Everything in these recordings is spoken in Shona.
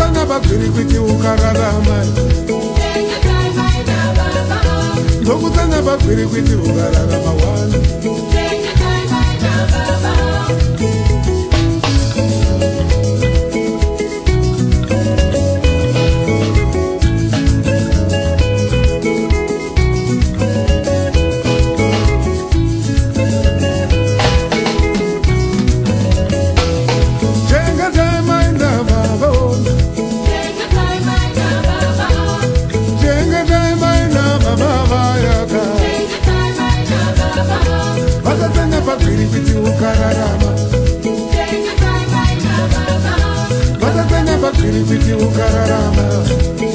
vanga vabvirikwiti ukararama ndokutanga vabvirikwiti ukararama wana Kiribiti Ukararama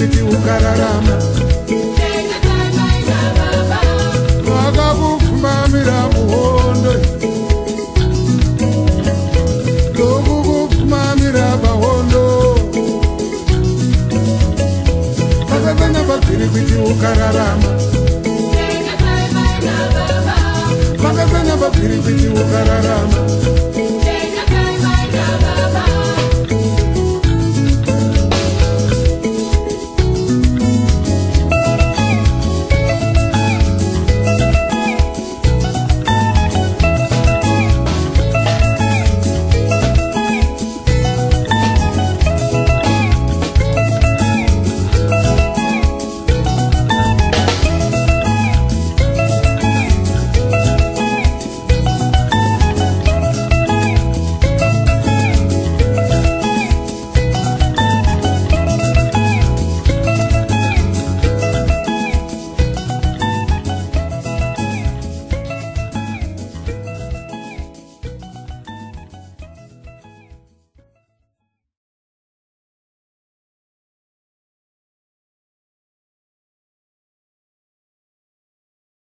kuti ukararama vakakupfumamira muhondo ndokukupfumamira pahondo vakatanga vatiri kuti ukararama